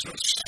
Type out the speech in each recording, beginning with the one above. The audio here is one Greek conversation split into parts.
事情。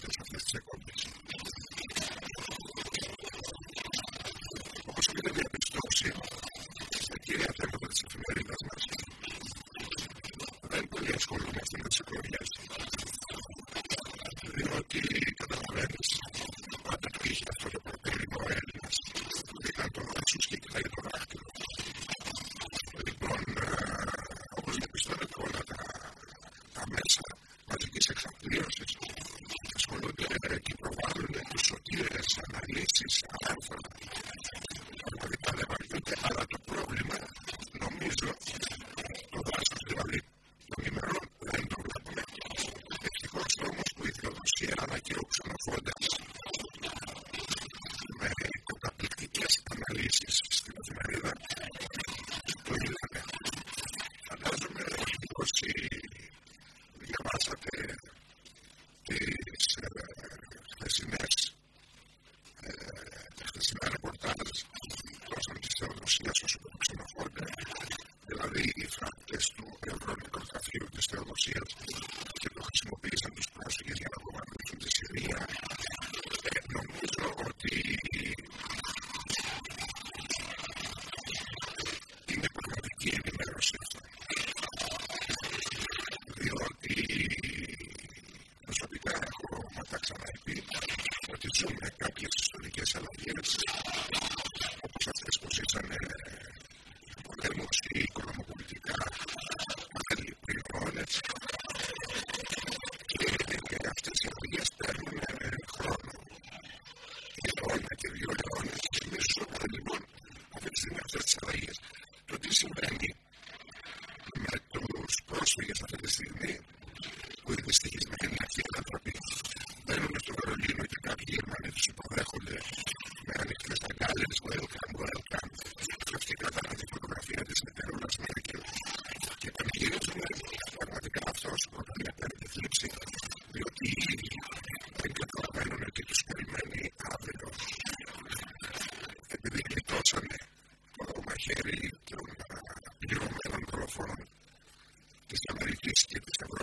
se ζούμε κάποιες ιστορικές αλλαγέ όπως αυτές που ζήσανε πολέμο ή οικονομοπολιτικά μεγάλη. Και αυτές οι αλλαγέ παίρνουν ε, χρόνο. Και αιώνα και δύο αιώνες. Και εμείς ζούμε λοιπόν αυτή τη στιγμή αυτέ τι αλλαγές. Το τι συμβαίνει με τους πρόσφυγες αυτή τη στιγμή. ている人も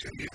It's going to be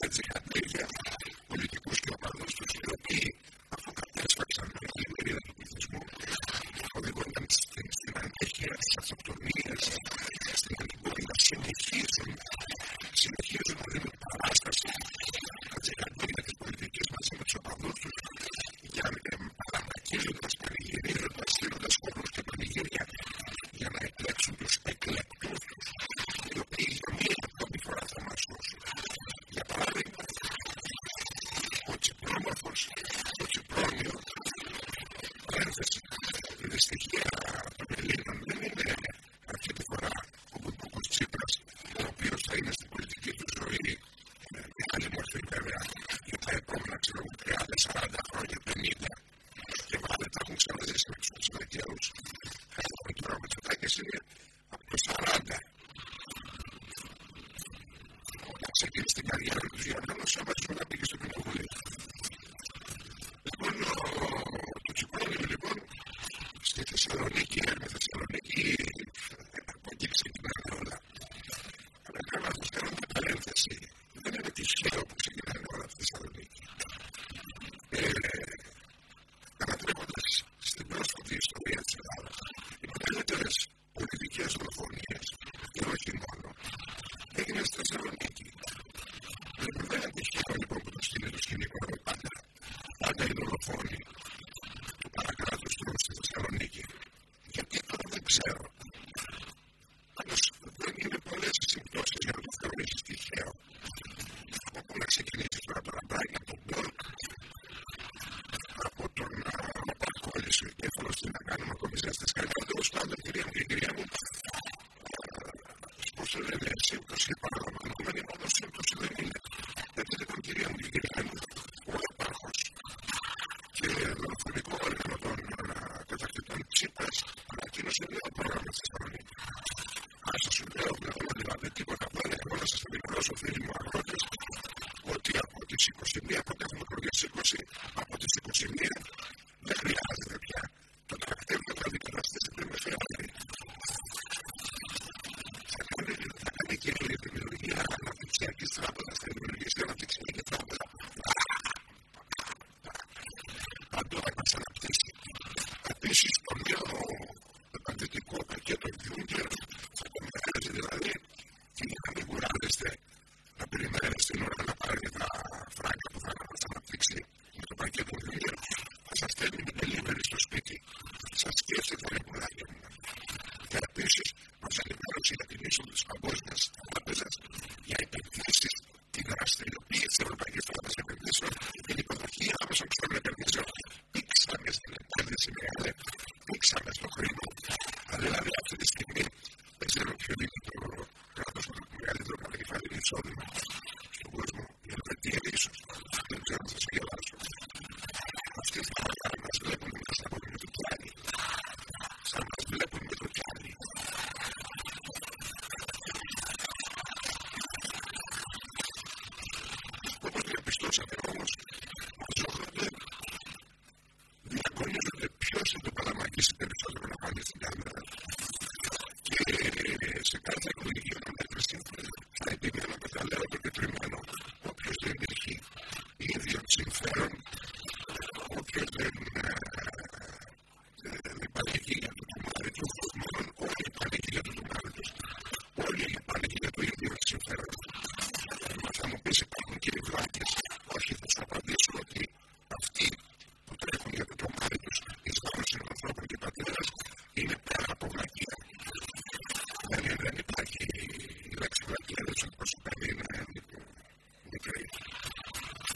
because Τα στοιχεία των ελληνικών δεν είναι έννοια. Αρχίτη φορά ο κοπέλος Τσίπρα, ο οποίος θα είναι στην πολιτική του ζωή, είναι έννοια τους και τα επόμενα, ξέρω εγώ, 30-40 χρόνια ο ποινικός. Και μάλιστα θα έχουν ξαναζήσει να τους οδηγούσαν. Θα τώρα με τα κάκια. Είναι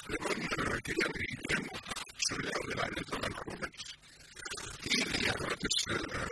Δεν είναι η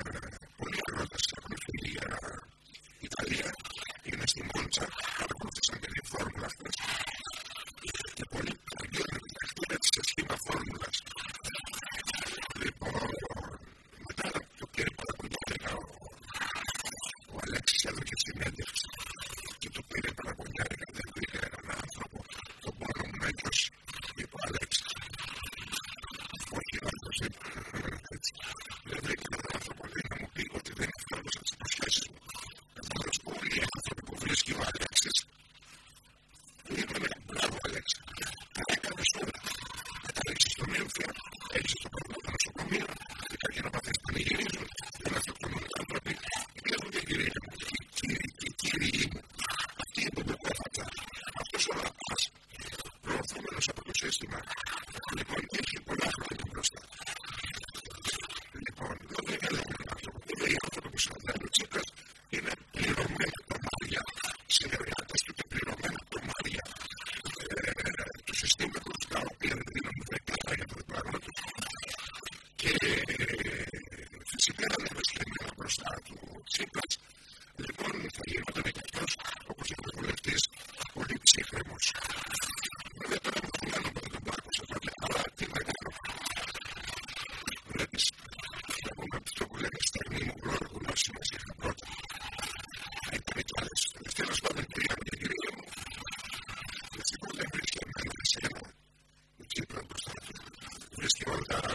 Florida.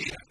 see it.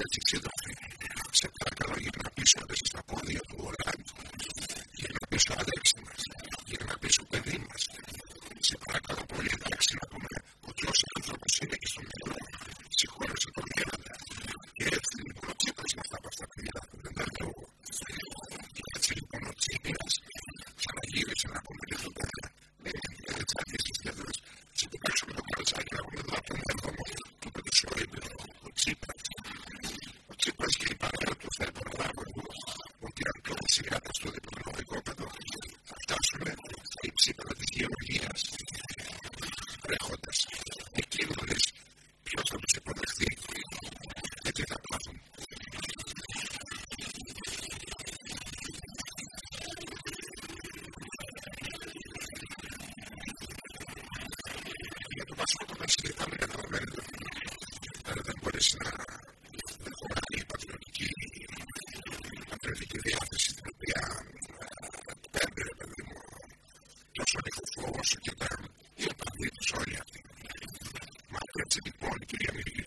certitude όσο και τα, οι τα του όλοι αυτοί. Μα έτσι λοιπόν, κυρία Μυρική,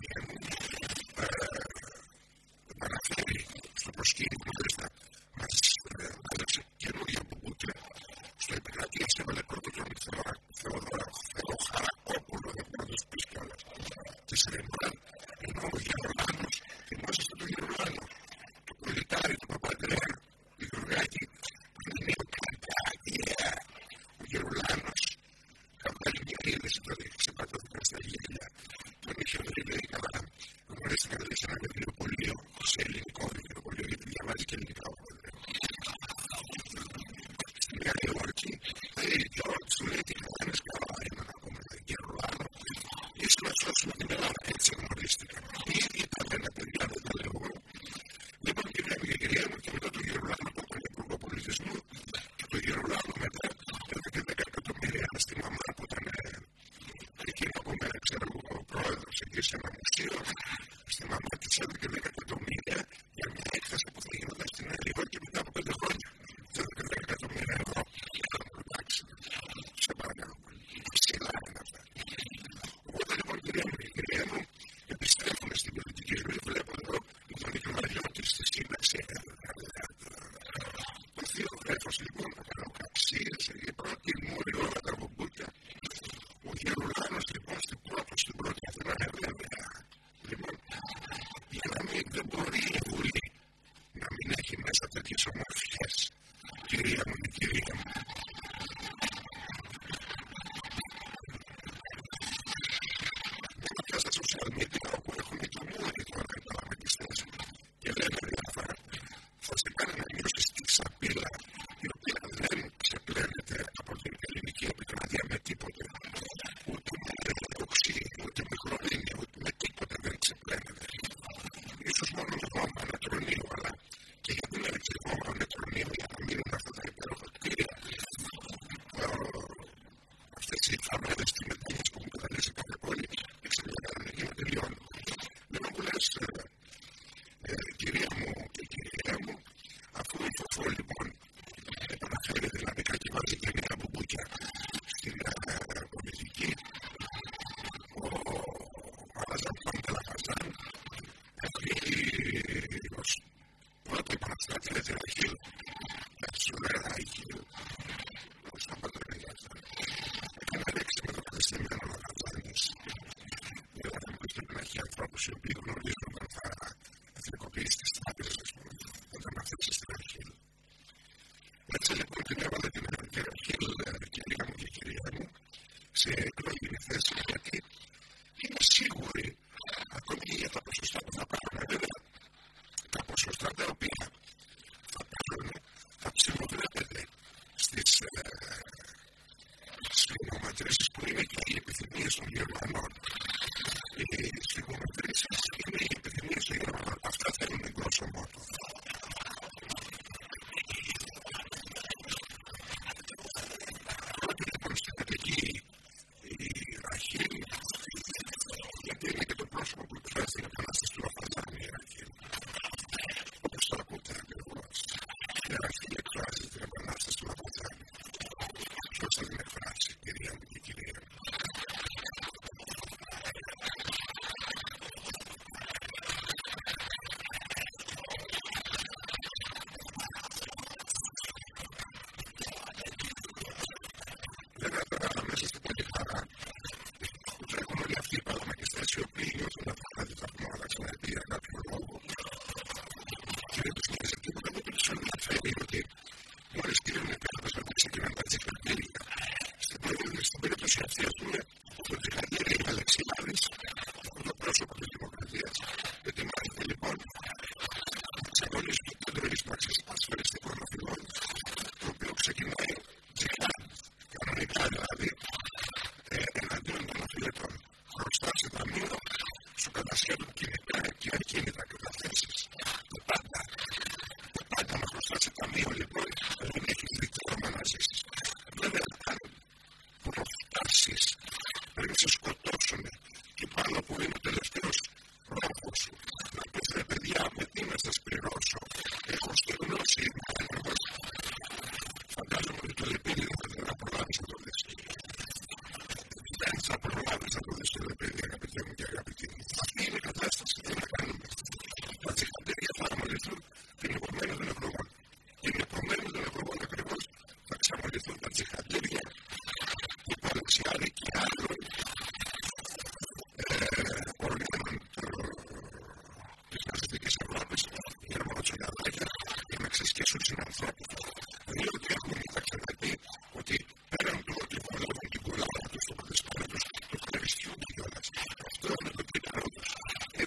και αγαπητή.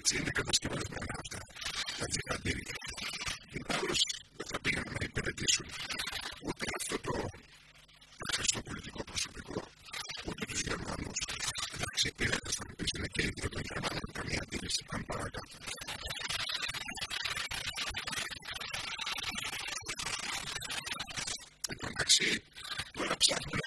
έτσι είναι κατασκευασμένα αυτά τα τζιχαντήρια. Ιδάλω δεν θα πήγαν να υπηρετήσουν ούτε αυτό το στο πολιτικό προσωπικό, ούτε τους Γερμανούς. Εντάξει, υπηρέτησαν θα πει και ίδιο των Γερμανών, καμία αντίληση πάνε παρακάτω. Λοιπόν, εντάξει, τώρα ψάχνουμε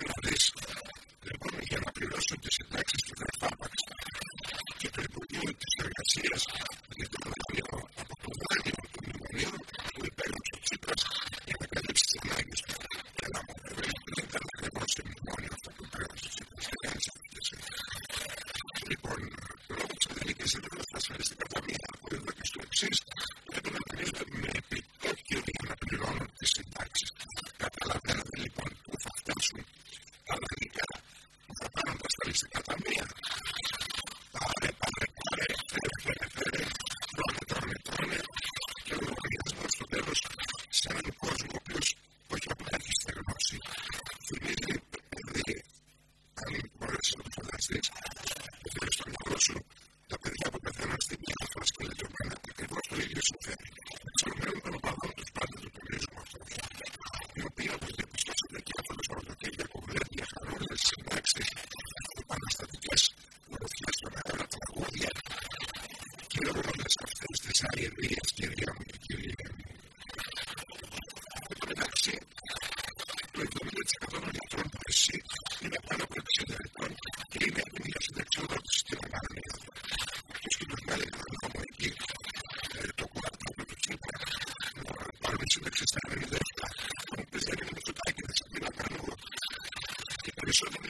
Gracias.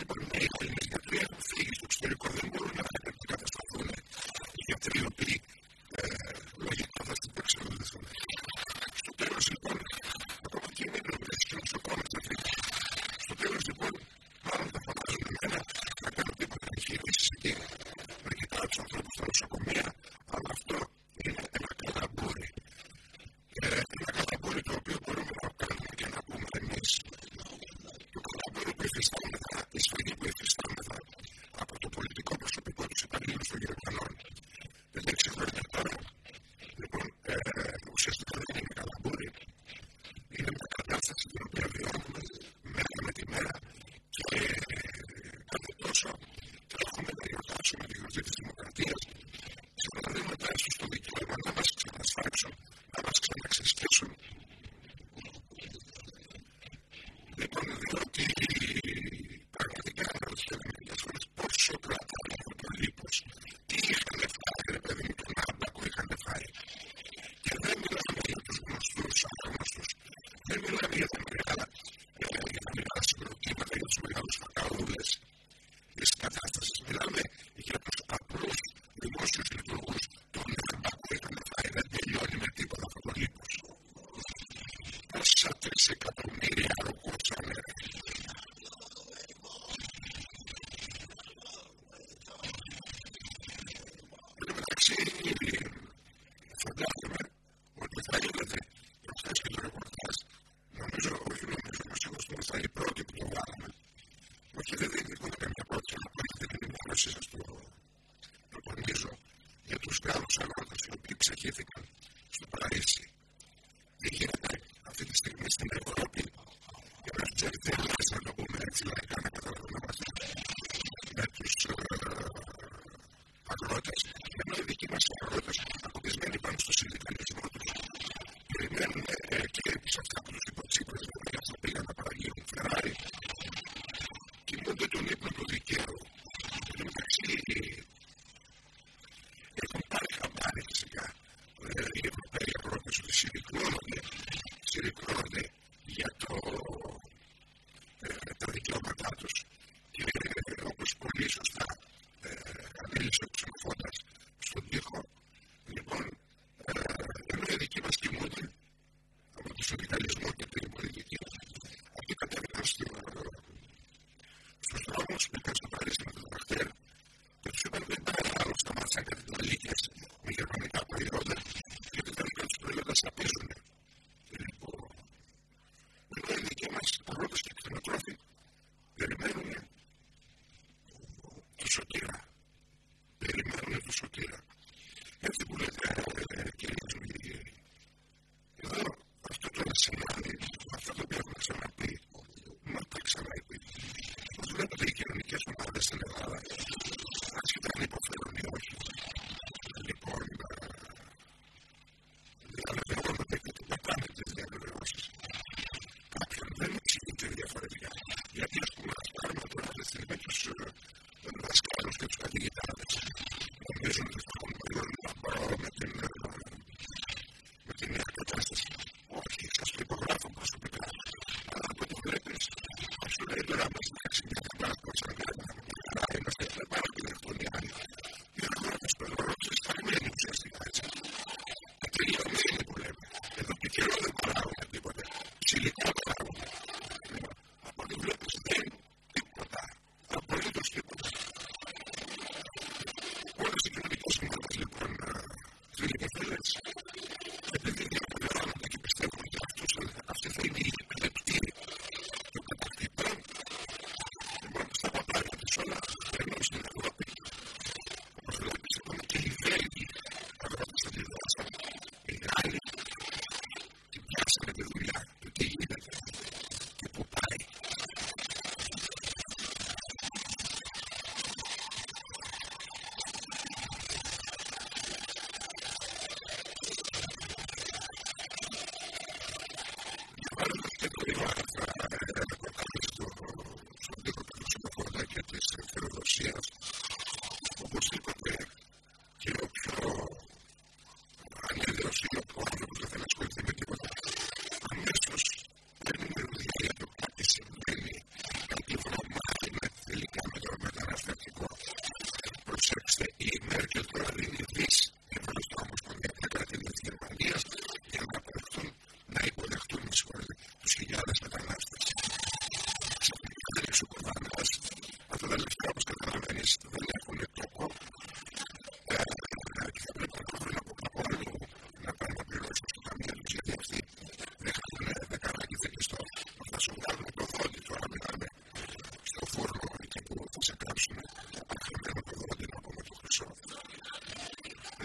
significant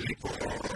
people are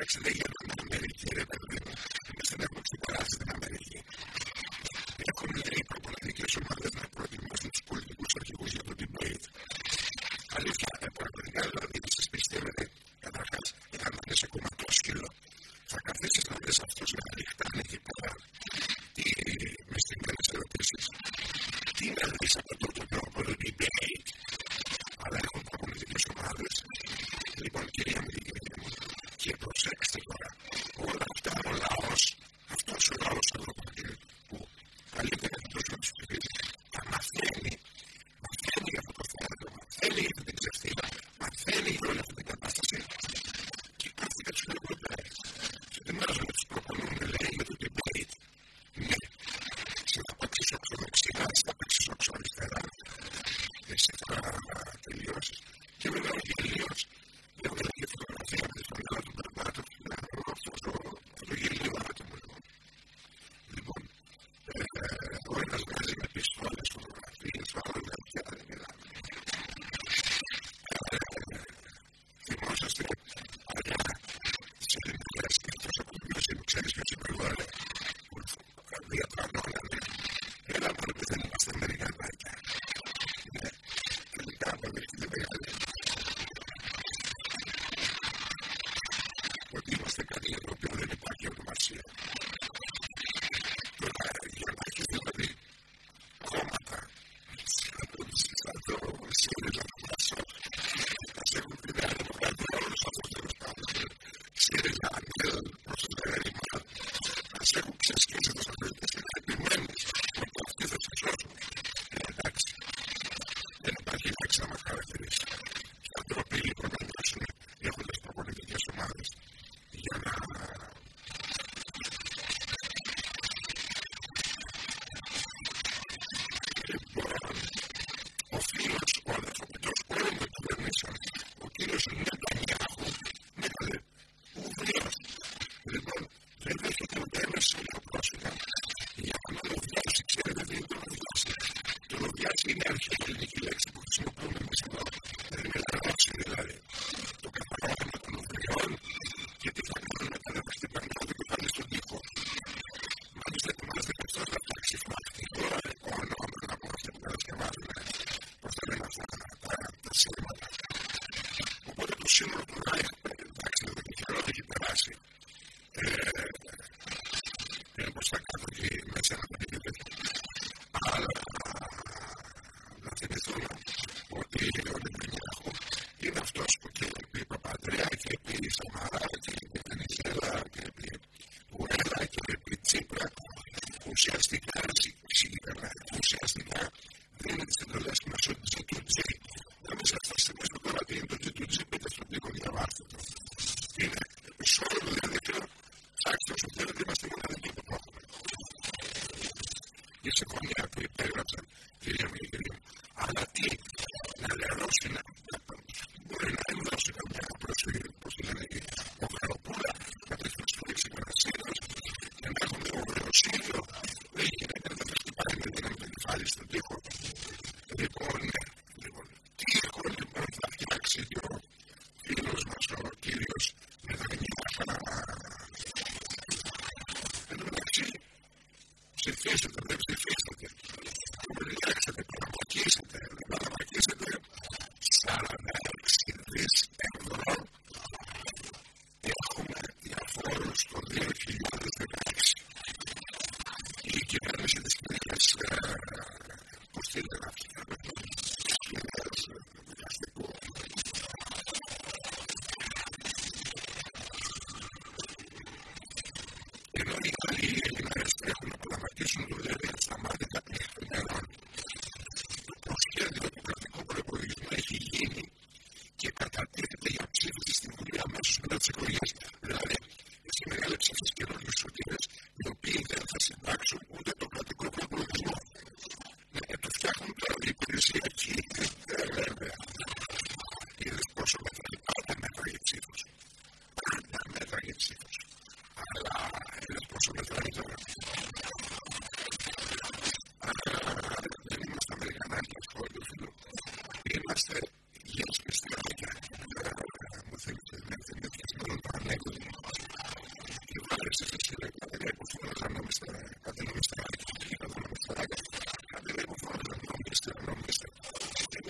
Εντάξει, δεν γίνεται να Αμερική, ρε παιδί consumer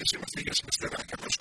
Συρίας προσέξτε απαιτώντα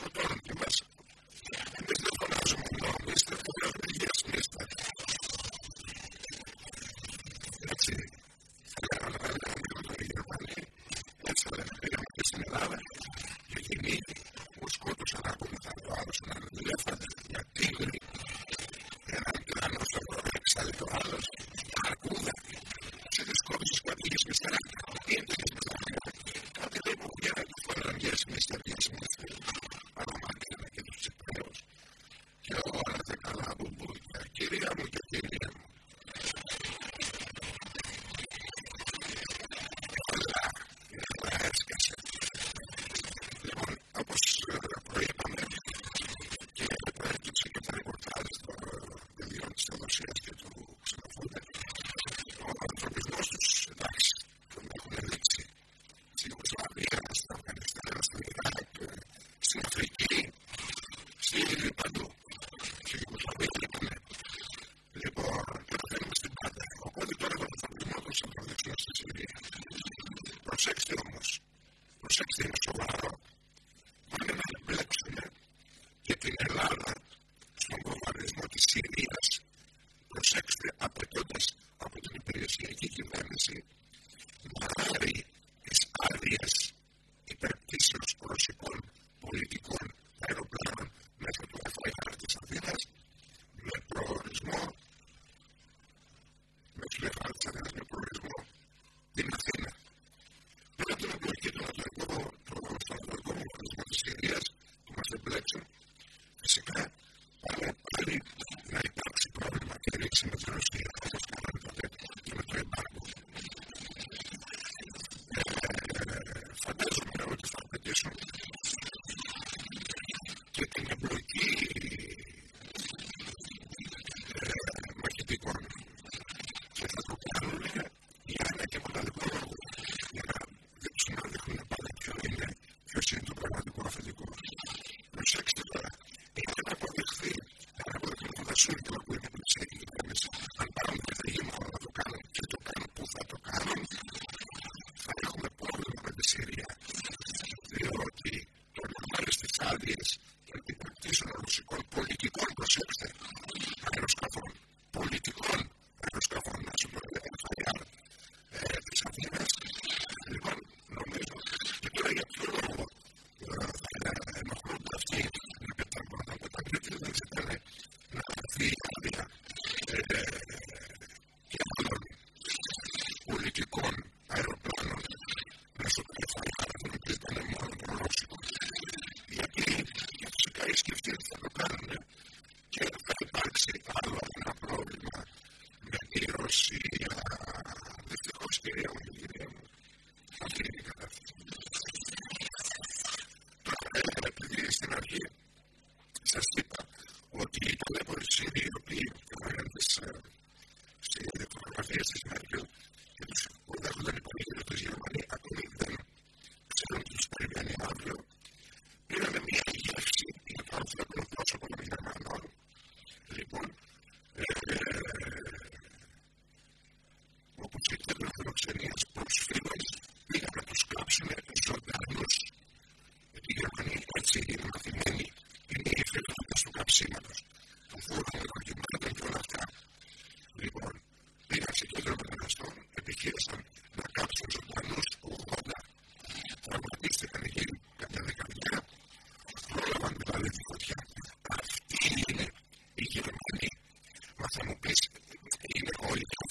προσέξατε ότι η πρώτη είσοδος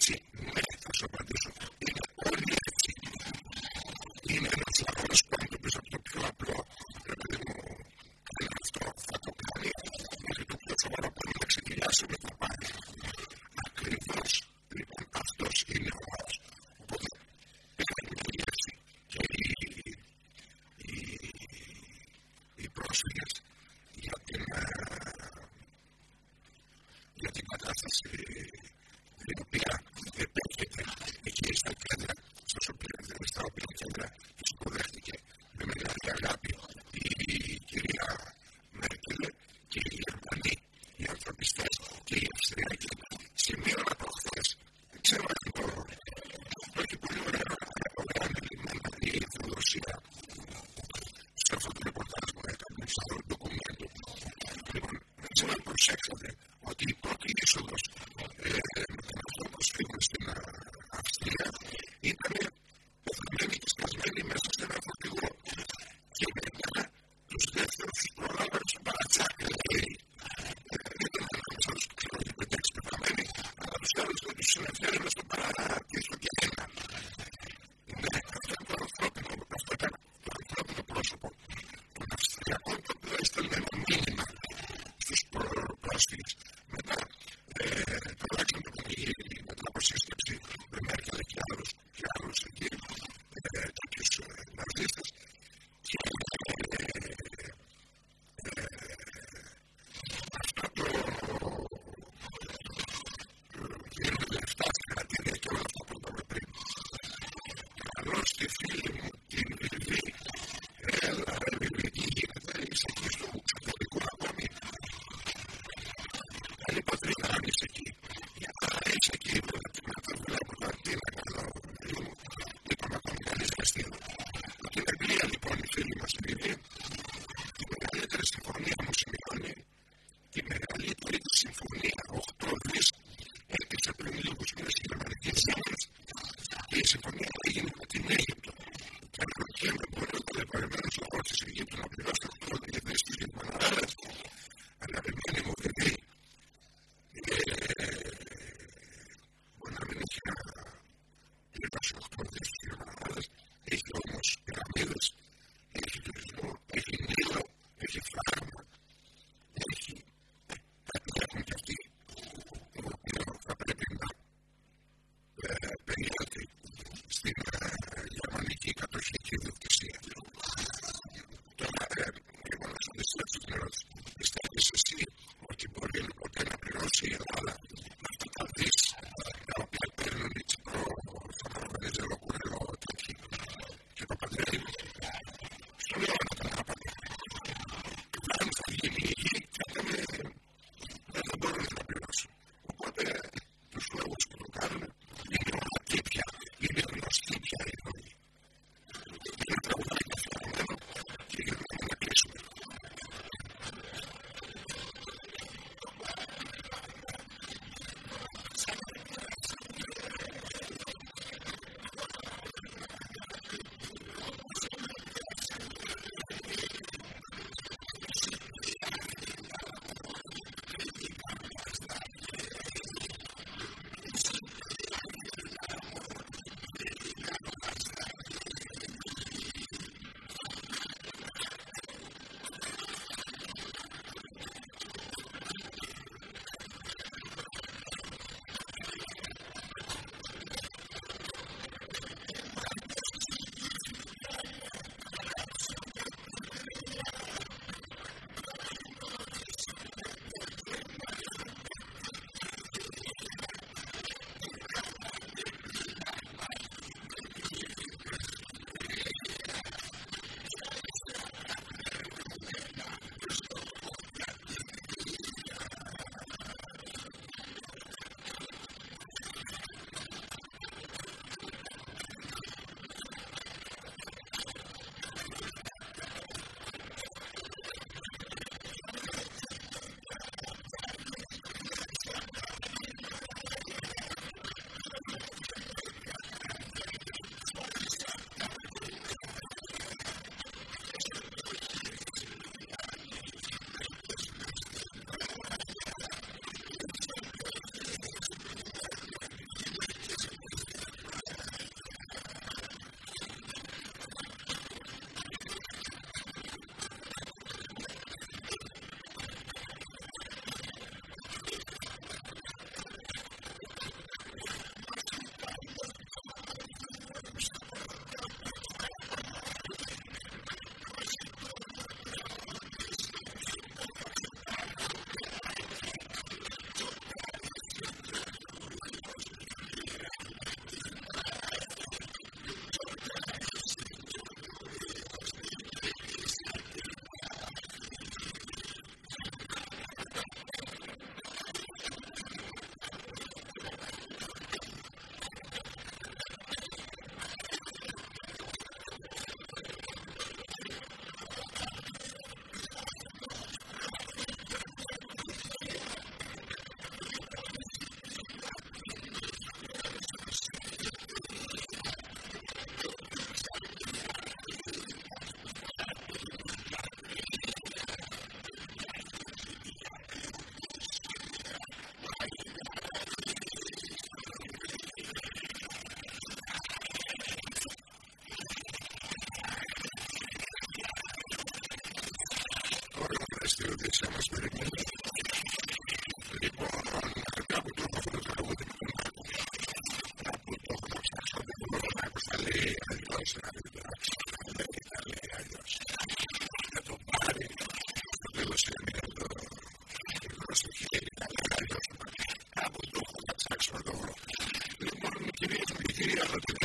κυρία